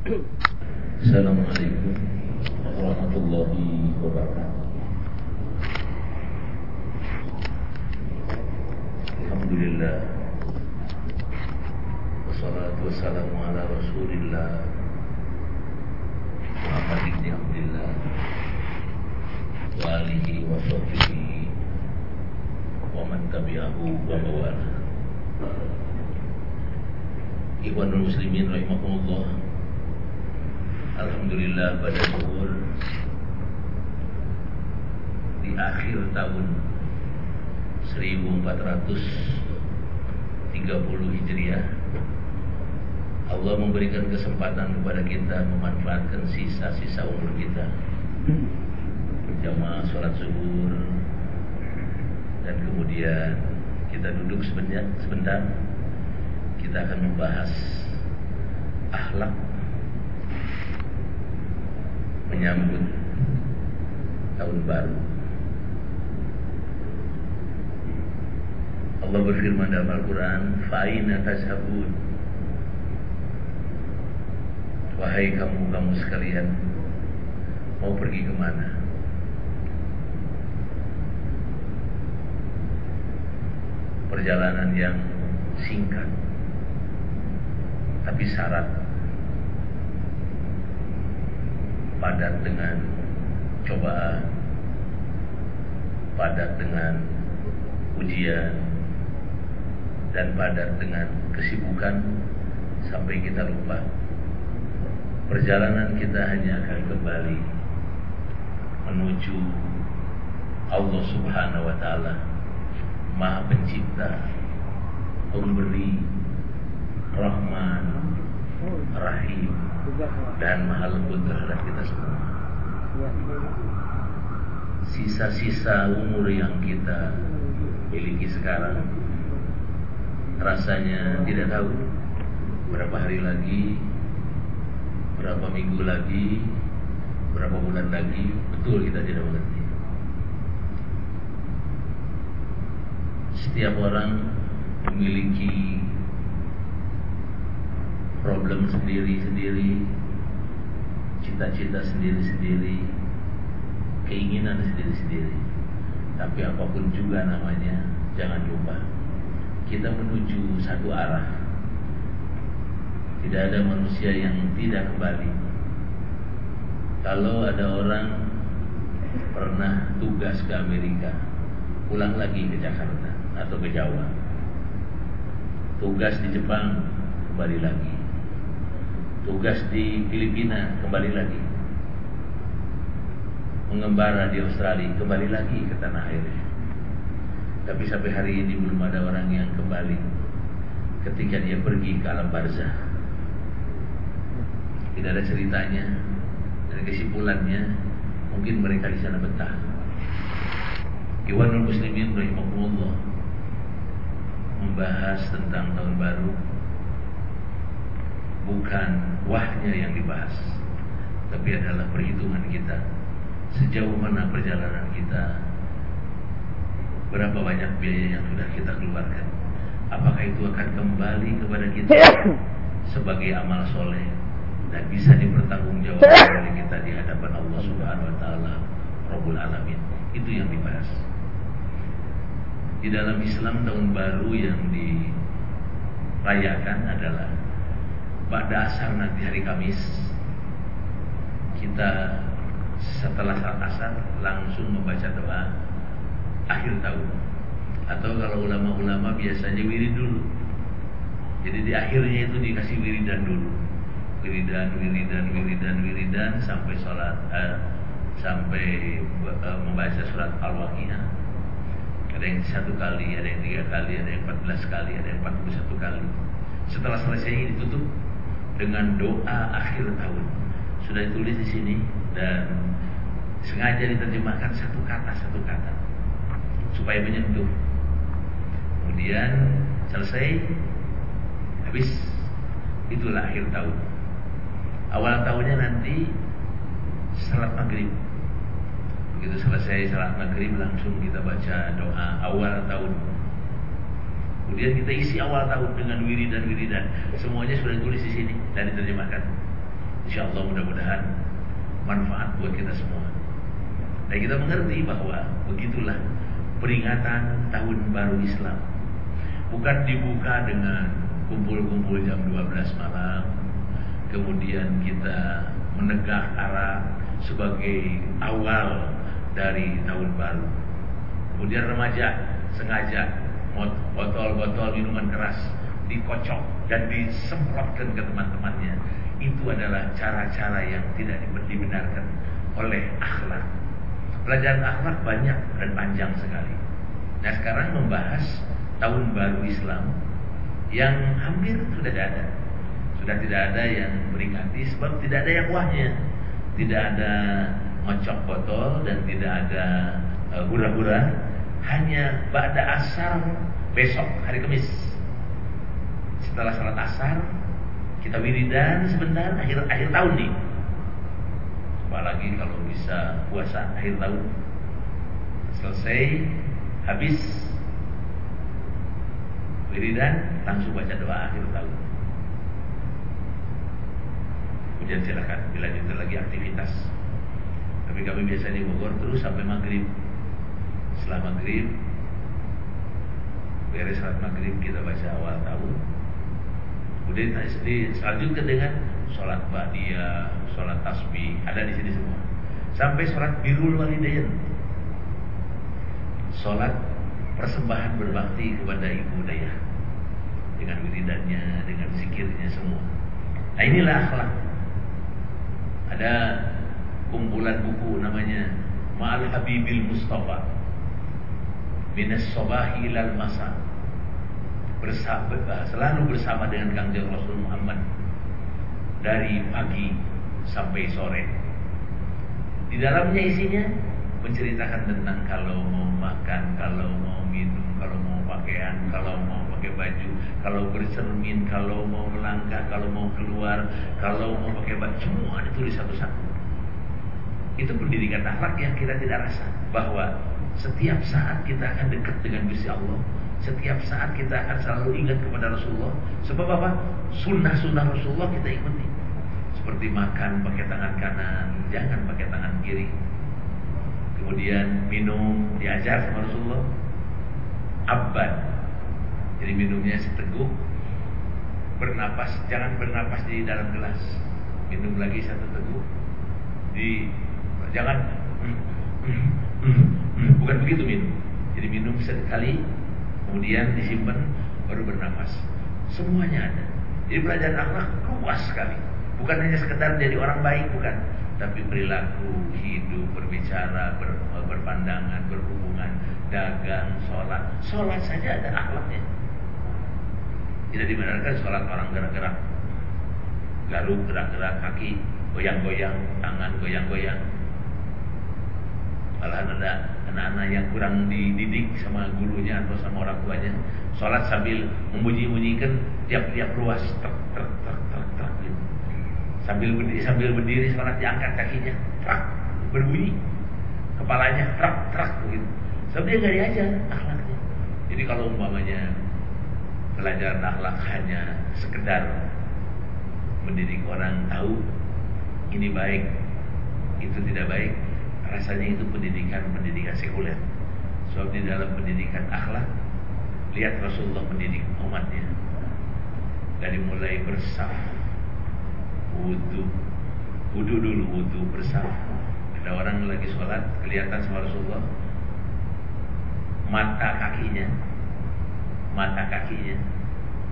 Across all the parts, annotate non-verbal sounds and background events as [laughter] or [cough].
Assalamualaikum warahmatullahi wabarakatuh. Alhamdulillah. Wassalatu wassalamu ala wa alihi wa wa man tabi'ahu wa mawala. Ikhwanul muslimin rahimahumullah. Alhamdulillah pada zuhur di akhir tahun 1430 Hijriah Allah memberikan kesempatan kepada kita memanfaatkan sisa-sisa umur kita. Jamaah sholat zuhur dan kemudian kita duduk sebentar kita akan membahas akhlak menyambut tahun baru. Allah berfirman dalam Al-Quran Fa'ina tashabun Wahai kamu-kamu sekalian Mau pergi ke mana? Perjalanan yang singkat Tapi syarat Padat dengan cobaan Padat dengan ujian dan padat dengan kesibukan sampai kita lupa. Perjalanan kita hanya akan kembali menuju Allah Subhanahu wa taala Maha Pencipta Pemberi Rahman Rahim. Dan Maha Lembut terhadap kita semua. Sisa-sisa umur yang kita miliki sekarang rasanya tidak tahu berapa hari lagi, berapa minggu lagi, berapa bulan lagi, betul kita tidak mengerti. Setiap orang memiliki problem sendiri-sendiri, cita-cita sendiri-sendiri, keinginan sendiri-sendiri. Tapi apa pun juga namanya, jangan lupa kita menuju satu arah. Tidak ada manusia yang tidak kembali. Kalau ada orang pernah tugas ke Amerika, pulang lagi ke Jakarta atau ke Jawa. Tugas di Jepang, kembali lagi. Tugas di Filipina, kembali lagi. Mengembara di Australia, kembali lagi ke tanah airnya. Tapi sampai hari ini belum ada orang yang kembali ketika dia pergi ke alam barzah. Tidak ada ceritanya dan kesimpulannya mungkin mereka di sana betah. Iwanul Muslimin rahimahullah membahas tentang tahun baru bukan wahnya yang dibahas tapi adalah perhitungan kita. Sejauh mana perjalanan kita berapa banyak biaya yang sudah kita keluarkan? Apakah itu akan kembali kepada kita [coughs] sebagai amal soleh dan bisa dipertanggungjawabkan [coughs] oleh kita di hadapan Allah Subhanahu wa taala? Rabbul Alamin. Itu yang dibahas. Di dalam Islam tahun baru yang dirayakan adalah pada asar nanti hari Kamis. Kita setelah saat asar langsung membaca doa akhir tahun. Atau kalau ulama-ulama biasanya wirid dulu. Jadi di akhirnya itu dikasih wiridan dulu. Wiridan wiridan wiridan wiridan sampai sholat eh, sampai eh, membaca surat al-waqiah. Ada yang satu kali ada yang tiga kali ada yang empat belas kali ada yang empat puluh satu kali. Setelah selesai ini ditutup dengan doa akhir tahun sudah ditulis di sini dan sengaja diterjemahkan satu kata satu kata supaya menyentuh. Kemudian selesai, habis itulah akhir tahun. Awal tahunnya nanti salat maghrib. Begitu selesai salat maghrib langsung kita baca doa awal tahun. Kemudian kita isi awal tahun dengan wiridan-wiridan. Semuanya sudah ditulis di sini dan diterjemahkan. Insya Allah mudah-mudahan manfaat buat kita semua. Dan kita mengerti bahwa begitulah peringatan tahun baru Islam. Bukan dibuka dengan kumpul-kumpul jam 12 malam, kemudian kita menegak arah sebagai awal dari tahun baru. Kemudian remaja sengaja botol-botol minuman keras dikocok dan disemprotkan ke teman-temannya. Itu adalah cara-cara yang tidak dibenarkan oleh akhlak. Pelajaran akhlak banyak dan panjang sekali. Nah sekarang membahas tahun baru Islam yang hampir sudah tidak ada. Sudah tidak ada yang beringati sebab tidak ada yang wahnya. Tidak ada ngocok botol dan tidak ada hura-hura. Hanya pada asar besok hari Kamis. Setelah salat asar kita wiridan sebentar akhir akhir tahun nih. Apalagi kalau bisa puasa akhir tahun. Selesai habis wiridan langsung baca doa akhir tahun. Kemudian silakan dilanjutkan lagi aktivitas. Tapi kami biasa di Bogor terus sampai maghrib. Setelah maghrib beres salat maghrib kita baca awal tahun. Kemudian diselanjutkan dengan sholat ba'diyah, sholat tasbih, ada di sini semua. Sampai sholat birul walidain. Sholat persembahan berbakti kepada ibu daya dengan wiridannya, dengan zikirnya semua. Nah inilah akhlak. Ada kumpulan buku namanya Ma'al Habibil Mustafa Minas Sobahi ilal Masa. Bersama, Selalu bersama dengan Kangjeng Rasul Muhammad Dari pagi sampai sore. Di dalamnya isinya Menceritakan tentang kalau mau makan Kalau mau minum Kalau mau pakaian Kalau mau pakai baju Kalau bercermin Kalau mau melangkah Kalau mau keluar Kalau mau pakai baju Semua ditulis satu-satu. Itu pendidikan akhlak yang kita tidak rasa bahwa setiap saat kita akan dekat dengan Gusti Allah. Setiap saat kita akan selalu ingat kepada Rasulullah. Sebab apa? Sunnah-sunnah Rasulullah kita ikuti. Seperti makan pakai tangan kanan jangan pakai tangan kiri. Kemudian minum diajar sama Rasulullah. Abad. Jadi minumnya seteguk bernapas jangan bernapas di dalam gelas. Minum lagi satu teguk di jangan bukan begitu minum. Jadi minum sekali, kemudian disimpan, baru bernapas. Semuanya ada. Jadi pelajaran akhlak luas sekali. Bukan hanya sekedar jadi orang baik, bukan. Tapi perilaku, hidup, berbicara, ber, berpandangan, berhubungan, dagang, sholat. Sholat saja ada akhlaknya. Tidak dibenarkan sholat orang gerak-gerak. Garuk, gerak-gerak kaki, goyang-goyang, tangan goyang-goyang malah ada anak-anak yang kurang dididik sama gurunya atau sama orang tuanya sholat sambil membunyi-bunyikan tiap-tiap ruas truk truk truk truk truk gitu. sambil berdiri sambil berdiri sholat diangkat kakinya truk berbunyi. Kepalanya truk truk gitu. Dia nggak diajar akhlaknya. Jadi kalau umpamanya pelajaran akhlak hanya sekedar mendidik orang tahu ini baik itu tidak baik rasanya itu pendidikan-pendidikan sekuler. Sebab di dalam pendidikan akhlak, lihat Rasulullah mendidik umatnya. Dari mulai bersaf, wudhu, wudhu dulu, wudhu bersaf. Ada orang lagi sholat, kelihatan sama Rasulullah, mata kakinya, mata kakinya,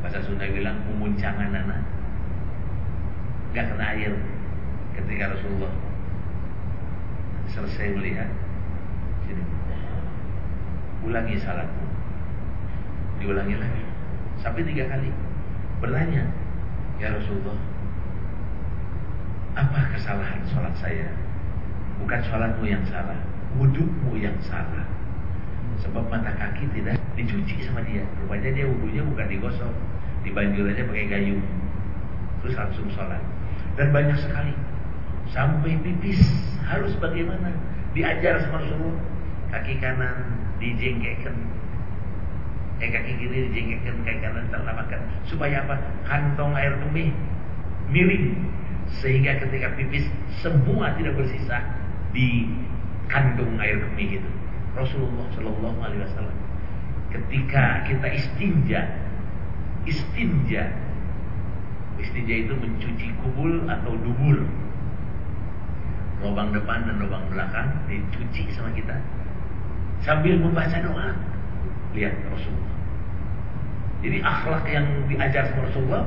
bahasa Sunda bilang umuncangan anak, gak kena air. Ketika Rasulullah selesai melihat sini. Ulangi salatmu. Diulangi lagi. Sampai tiga kali. Bertanya ya Rasulullah apa kesalahan sholat saya? Bukan sholatmu yang salah wudhumu yang salah. Sebab mata kaki tidak dicuci sama dia. Rupanya dia wudhunya bukan digosok dibanjur aja pakai gayung. Terus langsung sholat. Dan banyak sekali. Sampai pipis harus bagaimana? Diajar sama Rasulullah kaki kanan dijengkekkan eh kaki kiri dijengkekkan kaki kanan terlamakan supaya apa? Kantong air kemih miring. Sehingga ketika pipis semua tidak bersisa di kandung air kemih itu. Rasulullah Shallallahu Alaihi Wasallam ketika kita istinja, istinja, istinja itu mencuci kubul atau dubur, lubang depan dan lubang belakang dicuci sama kita sambil membaca doa. Lihat Rasulullah. Jadi akhlak yang diajar sama Rasulullah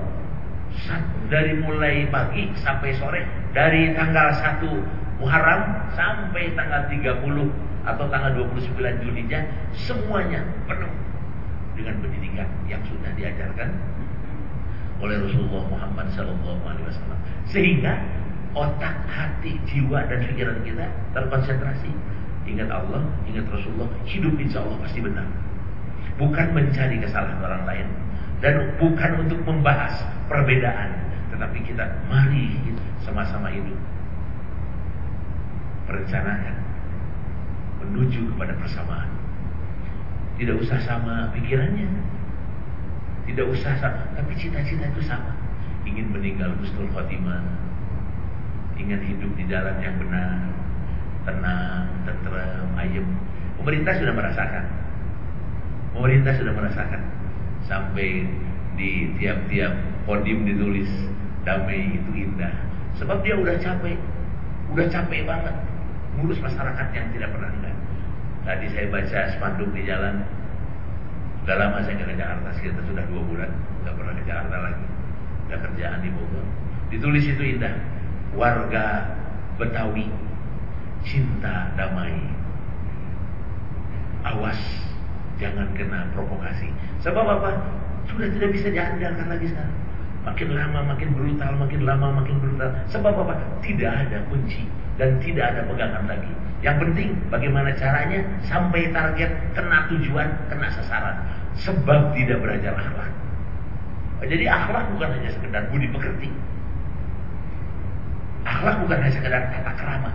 dari mulai pagi sampai sore dari tanggal 1 Muharram sampai tanggal 30 atau tanggal 29 Zulhijjah semuanya penuh dengan pendidikan yang sudah diajarkan oleh Rasulullah Muhammad Wasallam sehingga otak, hati, jiwa dan pikiran kita terkonsentrasi. Ingat Allah, ingat Rasulullah hidup insya Allah pasti benar. Bukan mencari kesalahan orang lain dan bukan untuk membahas perbedaan tetapi kita mari sama-sama hidup. Perencanaan menuju kepada persamaan. Tidak usah sama pikirannya. Tidak usah sama tapi cita-cita itu sama. Ingin meninggal husnul khotimah ingin hidup di jalan yang benar tenang, tenteram, ayem. Pemerintah sudah merasakan. Pemerintah sudah merasakan. Sampai di tiap-tiap podium ditulis damai itu indah. Sebab dia udah capek. Udah capek banget. Ngurus masyarakat yang tidak pernah enggak tadi saya baca spanduk di jalan. Udah lama saya ke Jakarta sekitar sudah dua bulan nggak pernah ke Jakarta lagi. Udah kerjaan di Bogor. Ditulis itu indah warga Betawi cinta damai awas jangan kena provokasi. Sebab apa? Sudah tidak bisa diandalkan lagi sekarang. Makin lama makin brutal, makin lama makin brutal. Sebab apa? Tidak ada kunci dan tidak ada pegangan lagi. Yang penting bagaimana caranya sampai target, kena tujuan, kena sasaran. Sebab tidak belajar akhlak. Jadi akhlak bukan hanya sekedar budi pekerti. Akhlak bukan hanya sekedar tata kerama.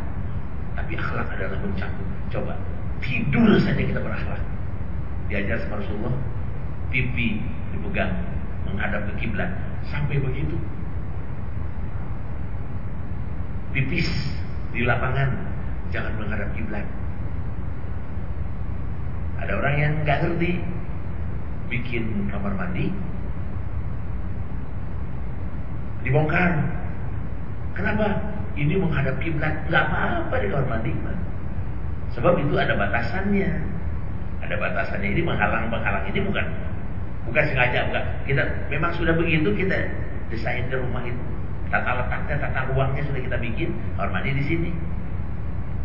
Tapi akhlak adalah mencakup. Coba tidur saja kita berakhlak. Diajar sama Rasulullah pipi dipegang menghadap ke kiblat. Sampai begitu. Pipis di lapangan jangan menghadap kiblat. Ada orang yang nggak ngerti bikin kamar mandi dibongkar. Kenapa ini menghadap kiblat. Nggak apa-apa di kamar mandi sebab itu ada batasannya. Ada batasannya. Ini menghalang menghalang ini bukan bukan sengaja bukan. Kita memang sudah begitu kita desain ke rumah itu. Tata letaknya tata ruangnya sudah kita bikin. Kamar mandi di sini.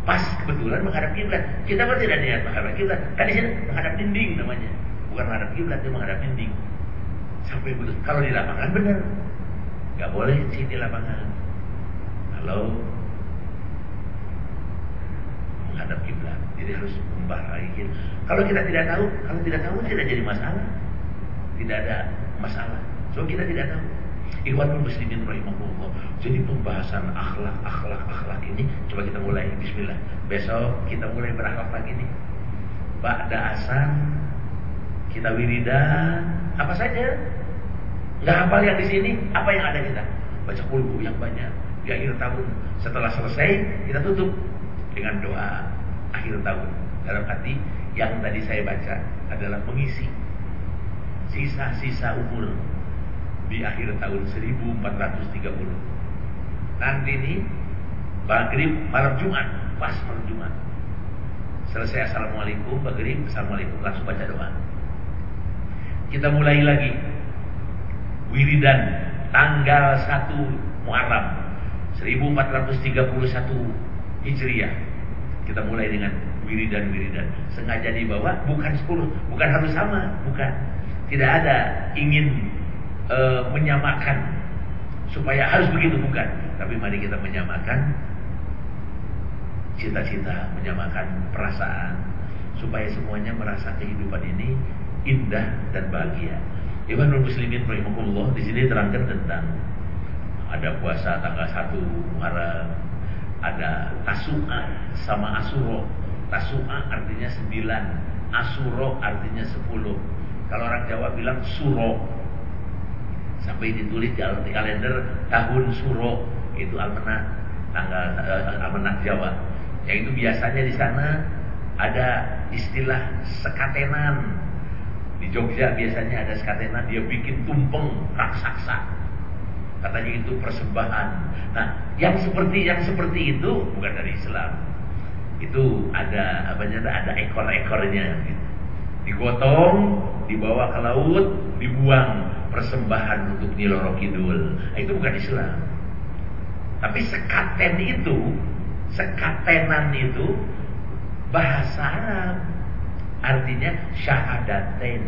Pas kebetulan menghadap kiblat. Kita pun tidak niat menghadap kiblat. Kan di sini menghadap dinding namanya. Bukan menghadap kiblat itu menghadap dinding. Sampai betul. Kalau di lapangan benar. Nggak boleh di lapangan kalau menghadap kiblat jadi harus membahagiakan kalau kita tidak tahu, kalau tidak tahu tidak jadi masalah. Tidak ada masalah. So kita tidak tahu. Ikhwanul muslimin rahimahullah. Jadi pembahasan akhlak, akhlak, akhlak ini coba kita mulai bismillah. Besok kita mulai berakhlak lagi nih. Ba'da asan kita wiridan apa saja. Nggak hafal yang di sini, apa yang ada kita? Baca kulhu yang banyak di akhir tahun. Setelah selesai kita tutup dengan doa akhir tahun dalam hati yang tadi saya baca adalah mengisi sisa-sisa umur di akhir tahun 1430. Nanti ini maghrib malam Jumat, pas malam Jumat. Selesai Assalamualaikum, maghrib, Assalamualaikum, langsung baca doa. Kita mulai lagi wiridan tanggal 1 Muharram 1431 Hijriah. Kita mulai dengan wiridan-wiridan. Sengaja dibawa bukan sepuluh bukan harus sama bukan. Tidak ada ingin e, menyamakan supaya harus begitu bukan. Tapi mari kita menyamakan cita-cita menyamakan perasaan supaya semuanya merasa kehidupan ini indah dan bahagia. Ikhwanul muslimin rahimahullah di sini terangkan tentang ada puasa tanggal 1 Muharram ada tasu'a sama asuro Tasu'a artinya sembilan Asuro artinya sepuluh Kalau orang Jawa bilang suro Sampai ditulis di kalender tahun suro itu Almanah tanggal uh, Almanah Jawa. Yang itu biasanya di sana ada istilah sekatenan. Di Jogja biasanya ada sekatenan, dia bikin tumpeng raksasa. Katanya itu persembahan. Nah, yang seperti yang seperti itu bukan dari Islam. Itu ada apa ada ekor-ekornya gitu. Digotong, dibawa ke laut, dibuang persembahan untuk Niloro Kidul. Nah, itu bukan Islam. Tapi sekaten itu, sekatenan itu bahasa Arab. Artinya syahadaten.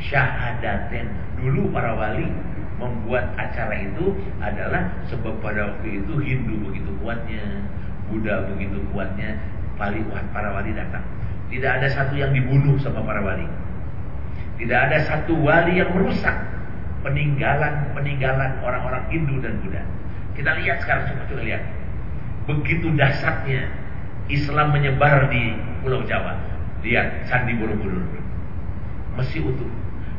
Syahadaten. Dulu para wali membuat acara itu adalah sebab pada waktu itu Hindu begitu kuatnya, Buddha begitu kuatnya, para wali datang. Tidak ada satu yang dibunuh sama para wali. Tidak ada satu wali yang merusak peninggalan-peninggalan orang-orang Hindu dan Buddha. Kita lihat sekarang, coba kita lihat. Begitu dasarnya Islam menyebar di Pulau Jawa. Lihat Candi Borobudur. Masih utuh.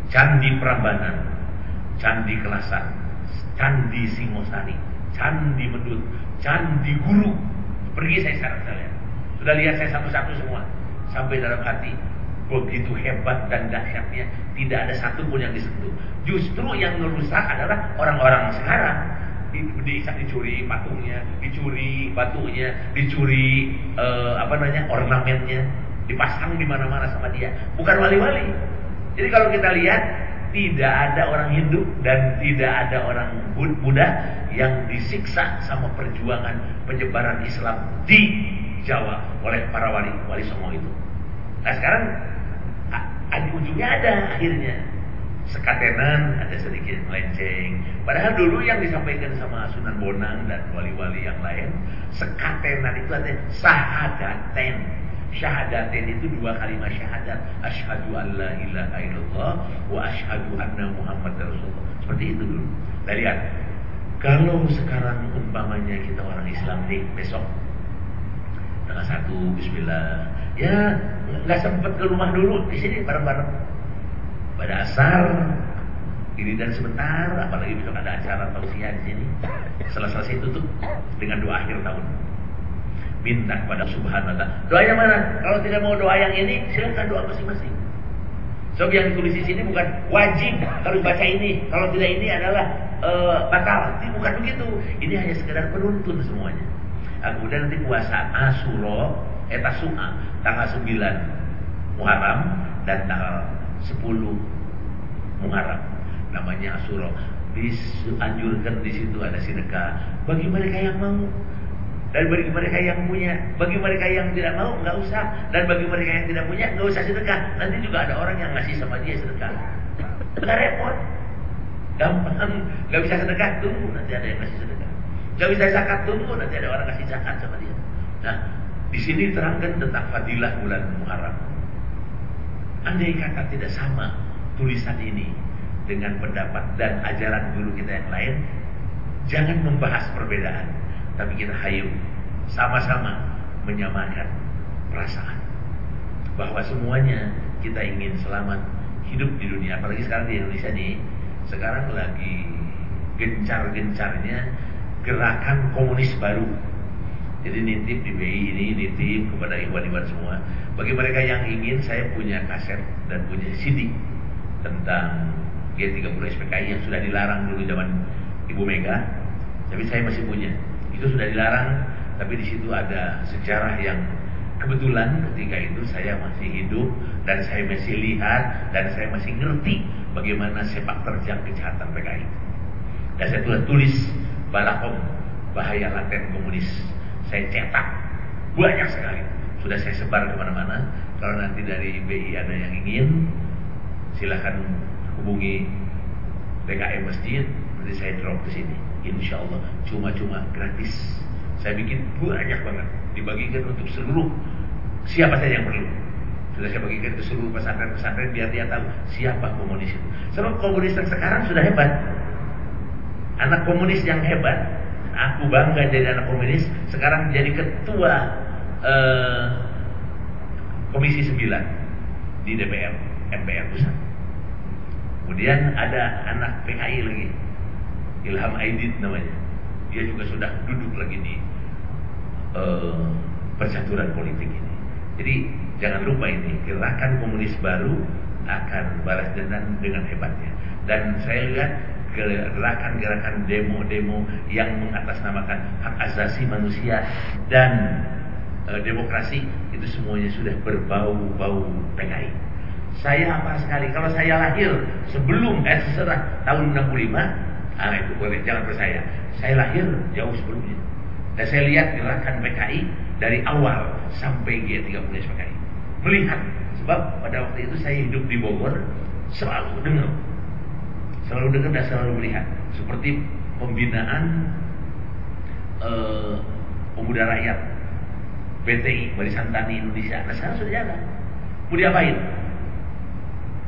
Candi Prambanan. Candi Kelasan. Candi Singosari. Candi Medut. Candi Guru. Pergi saya sekarang saya lihat. Sudah lihat saya satu-satu semua. Sampai dalam hati. Begitu hebat dan dahsyatnya. Tidak ada satupun yang disentuh. Justru yang merusak adalah orang-orang sekarang di, dicuri patungnya, dicuri batunya, dicuri uh, apa namanya ornamennya, dipasang di mana-mana sama dia. Bukan wali-wali. Jadi kalau kita lihat tidak ada orang Hindu dan tidak ada orang Buddha yang disiksa sama perjuangan penyebaran Islam di Jawa oleh para wali wali Songo itu. Nah sekarang di ujungnya ada akhirnya sekatenan ada sedikit melenceng. Padahal dulu yang disampaikan sama Sunan Bonang dan wali-wali yang lain, sekatenan itu artinya sahadaten. Syahadaten itu dua kalimat syahadat. Ashadu an la ilaha illallah wa ashadu anna Muhammad Rasulullah. Seperti itu dulu. Nah, lihat. Kalau sekarang umpamanya kita orang Islam nih besok tanggal satu Bismillah ya nggak sempat ke rumah dulu di sini bareng-bareng pada asar ini dan sebentar apalagi besok ada acara tausiah di sini selesai tutup dengan doa akhir tahun minta kepada subhanahu wa ta'ala doanya mana? Kalau tidak mau doa yang ini silakan doa masing-masing. So yang ditulis di sini bukan wajib harus baca ini. Kalau tidak ini adalah uh, batal. Ini bukan begitu. Ini hanya sekedar penuntun semuanya. Nah, kemudian nanti puasa Asuro etasua tanggal 9 Muharram dan tanggal 10 Muharram. Namanya Asuro dianjurkan di situ ada sedekah. Bagi mereka yang mau dan bagi mereka yang punya bagi mereka yang tidak mau nggak usah. Dan bagi mereka yang tidak punya nggak usah sedekah. Nanti juga ada orang yang ngasih sama dia sedekah. Nggak repot. Gampang. Nggak bisa sedekah tunggu. Nanti ada yang ngasih sedekah. Nggak bisa zakat tunggu. Nanti ada orang ngasih zakat sama dia. Nah di sini terangkan tentang fadilah bulan Muharram. Andai kata tidak sama tulisan ini dengan pendapat dan ajaran guru kita yang lain, jangan membahas perbedaan, tapi kita hayu sama-sama menyamakan perasaan bahwa semuanya kita ingin selamat hidup di dunia, apalagi sekarang di Indonesia nih, sekarang lagi gencar-gencarnya gerakan komunis baru. Jadi nitip di BI ini nitip kepada iwan-iwan semua bagi mereka yang ingin, saya punya kaset dan punya CD tentang G30 SPKI yang sudah dilarang dulu zaman Ibu Mega, tapi saya masih punya. Itu sudah dilarang, tapi di situ ada sejarah yang kebetulan ketika itu saya masih hidup dan saya masih lihat dan saya masih ngerti bagaimana sepak terjang kejahatan PKI. Dan saya tulis tulis balakom bahaya laten komunis. Saya cetak banyak sekali sudah saya sebar ke mana-mana. Kalau nanti dari BI ada yang ingin, silahkan hubungi DKM Masjid. Nanti saya drop ke sini. Insya Allah cuma-cuma gratis. Saya bikin banyak banget. Dibagikan untuk seluruh siapa saja yang perlu. Sudah saya bagikan ke seluruh pesantren-pesantren biar dia tahu siapa komunis itu. Sebab komunis yang sekarang sudah hebat. Anak komunis yang hebat. Aku bangga jadi anak komunis. Sekarang jadi ketua eh, Komisi 9 di DPR MPR pusat. Kemudian ada anak PKI lagi, Ilham Aidit namanya. dia juga sudah duduk lagi di uh, percaturan politik ini. Jadi jangan lupa ini gerakan komunis baru akan balas dendam dengan hebatnya. Dan saya lihat gerakan-gerakan demo-demo yang mengatasnamakan hak asasi manusia dan e, demokrasi itu semuanya sudah berbau-bau PKI. Saya apa sekali kalau saya lahir sebelum eh setelah tahun 65, ah itu boleh jangan percaya. Saya lahir jauh sebelumnya. Dan saya lihat gerakan PKI dari awal sampai G30 PKI. Melihat. Sebab pada waktu itu saya hidup di Bogor selalu dengar. Selalu dengar dan selalu melihat. Seperti pembinaan uh, pemuda rakyat BTI Barisan Tani Indonesia. Nah sekarang sudah jalan. Mau diapain?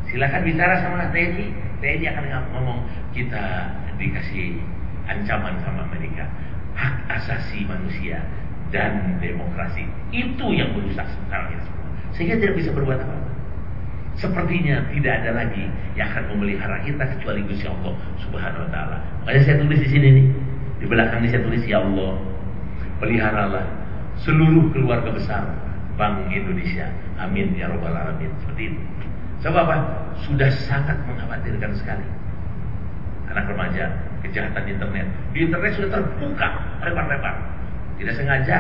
Silakan bicara sama TNI TNI akan ngomong kita dikasih ancaman sama Amerika hak asasi manusia dan demokrasi itu yang merusak sekarang ini semua sehingga tidak bisa berbuat apa-apa Sepertinya tidak ada lagi yang akan memelihara kita kecuali Gusti Allah Subhanahu wa taala. Makanya saya tulis di sini nih. Di belakang ini saya tulis ya Allah, peliharalah seluruh keluarga besar Bank Indonesia. Amin ya robbal alamin. Seperti itu. Sebab apa? Sudah sangat mengkhawatirkan sekali. Anak remaja, kejahatan internet. Di internet sudah terbuka lebar-lebar. Tidak sengaja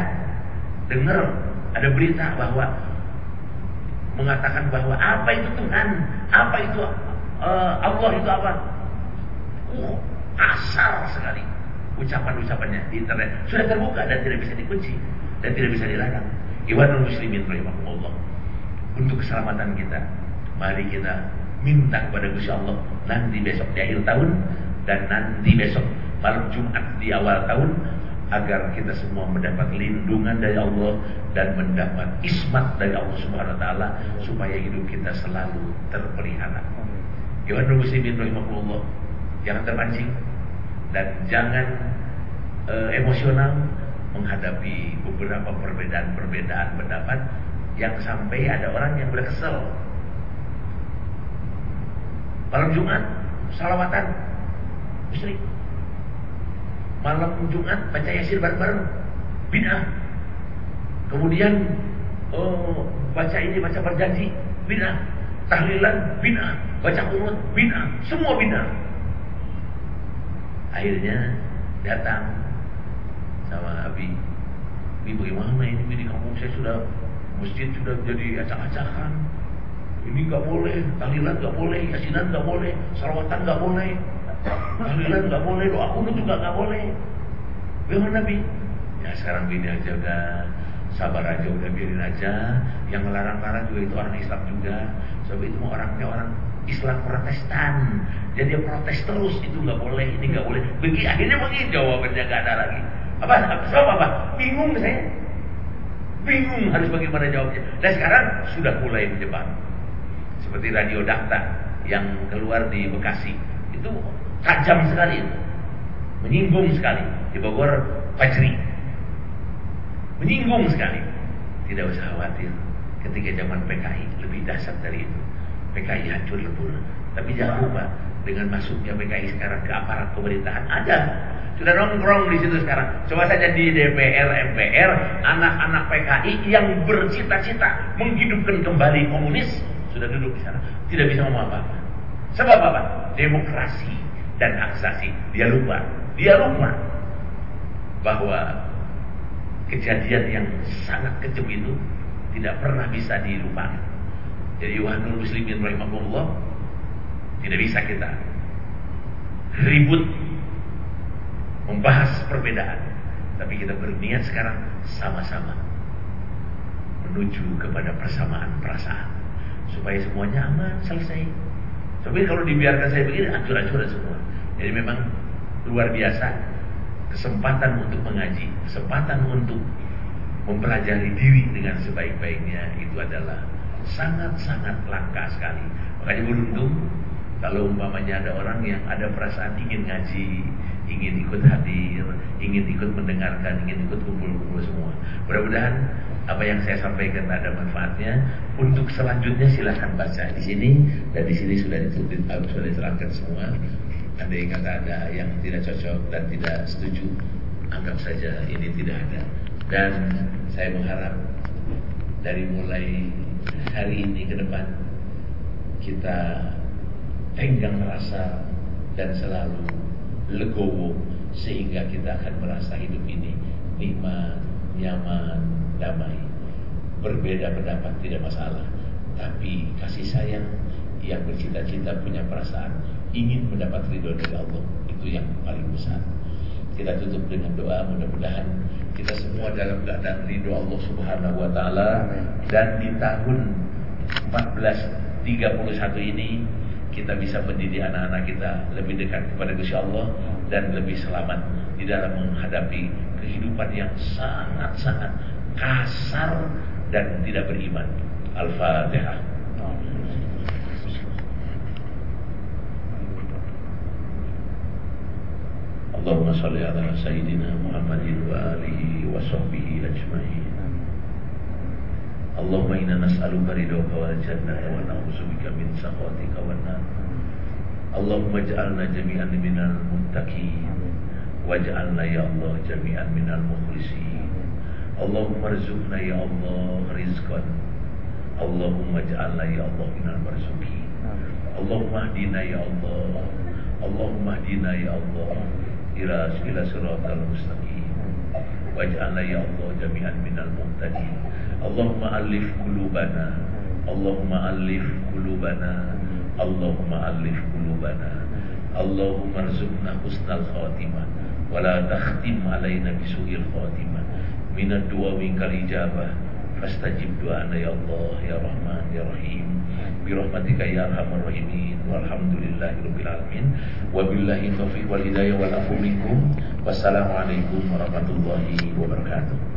dengar ada berita bahwa mengatakan bahwa apa itu Tuhan, apa itu uh, Allah itu apa? Uh, kasar sekali ucapan-ucapannya di internet sudah terbuka dan tidak bisa dikunci dan tidak bisa dilarang. Iwan muslimin rahimahullah. Untuk keselamatan kita, mari kita minta kepada Gusti Allah nanti besok di akhir tahun dan nanti besok malam Jumat di awal tahun agar kita semua mendapat lindungan dari Allah dan mendapat ismat dari Allah Subhanahu wa taala supaya hidup kita selalu terpelihara. Ya muslimin rahimakumullah. Jangan terpancing dan jangan uh, emosional menghadapi beberapa perbedaan-perbedaan pendapat yang sampai ada orang yang berkesel. Malam Jumat, salawatan, musyrik malam Jumat baca Yasin bareng-bareng bid'ah. Kemudian oh, baca ini baca berjanji bid'ah. Tahlilan bid'ah, baca umut bid'ah, semua bid'ah. Akhirnya datang sama Abi. Abi bagaimana ini di kampung saya sudah masjid sudah jadi acak-acakan. Ini nggak boleh, tahlilan nggak boleh, yasinan nggak boleh, salawatan nggak boleh. Tahlilan nggak boleh, doa kunut juga nggak boleh. Bagaimana Nabi? Ya sekarang bini aja udah sabar aja udah biarin aja. Yang melarang-larang juga itu orang Islam juga. Sebab itu mau orangnya orang Islam Protestan. Jadi dia protes terus itu nggak boleh, ini nggak boleh. Begini akhirnya begini jawabannya nggak ada lagi. Apa? Sebab apa? Bingung saya. Bingung harus bagaimana jawabnya. Dan sekarang sudah mulai menyebar. Seperti radio Dakta yang keluar di Bekasi. Itu tajam sekali itu. Menyinggung sekali. Di Bogor Fajri. Menyinggung sekali. Tidak usah khawatir. Ketika zaman PKI lebih dasar dari itu. PKI hancur lebur. Tapi jangan lupa dengan masuknya PKI sekarang ke aparat pemerintahan ada sudah nongkrong di situ sekarang. Coba saja di DPR, MPR, anak-anak PKI yang bercita-cita menghidupkan kembali komunis sudah duduk di sana, tidak bisa ngomong apa-apa. Sebab apa? Demokrasi dan hak. Dia lupa. Dia lupa bahwa kejadian yang sangat kejam itu tidak pernah bisa dilupakan. Jadi wahanul muslimin rahimahullah tidak bisa kita ribut membahas perbedaan. Tapi kita berniat sekarang sama-sama menuju kepada persamaan perasaan supaya semuanya aman selesai. Tapi kalau dibiarkan saya begini ancur-ancuran semua. Jadi memang luar biasa kesempatan untuk mengaji, kesempatan untuk mempelajari diri dengan sebaik-baiknya itu adalah sangat-sangat langka sekali. Makanya beruntung kalau umpamanya ada orang yang ada perasaan ingin ngaji, ingin ikut hadir, ingin ikut mendengarkan, ingin ikut kumpul-kumpul semua. Mudah-mudahan apa yang saya sampaikan ada manfaatnya. Untuk selanjutnya silahkan baca di sini dan di sini sudah ditulis, sudah diterangkan semua. Ada yang kata ada yang tidak cocok dan tidak setuju saja ini tidak ada. Dan saya mengharap dari mulai hari ini ke depan kita tenggang rasa dan selalu legowo sehingga kita akan merasa hidup ini nikmat, nyaman, damai. Berbeda pendapat tidak masalah, tapi kasih sayang yang bercita-cita punya perasaan ingin mendapat ridho dari Allah itu yang paling besar. Kita tutup dengan doa mudah-mudahan kita semua dalam keadaan ridho Allah Subhanahu wa taala dan di tahun 1431 ini kita bisa mendidik anak-anak kita lebih dekat kepada Gusti Allah dan lebih selamat di dalam menghadapi kehidupan yang sangat-sangat kasar dan tidak beriman. Al-Fatihah. Allahumma salli ala Sayyidina Muhammadin wa alihi wa sahbihi ajma'in. Allahumma inna nas'aluka ridhoka wal jannata wa na'udzubika min sakhatika wan nar. Allahumma ij'alna jami'an minal muttaqin waj'alna ya اللهم ارزقنا يا الله رزقا. اللهم اجعلنا يا الله من المرزوقين. اللهم اهدنا يا الله. اللهم اهدنا يا الله إلى إلى صراط المستقيم. واجعلنا يا الله جميعا من المهتدين. اللهم ألف قلوبنا. اللهم ألف قلوبنا. اللهم ألف قلوبنا. اللهم ارزقنا حسن الخاتمة. ولا تختم علينا بسوء الخاتمة. La takhtim alaina bisu'il khatimah. Min ad-du'a minkal ijabah. Fastajib du'ana ya Allah ya Rahman ya Rahim. Bi rahmatika ya arhamar rahimin. Walhamdulillahi rabbil alamin. Wabillahi taufiq wal hidayah wal afu minkum. Wassalamualaikum warahmatullahi wabarakatuh.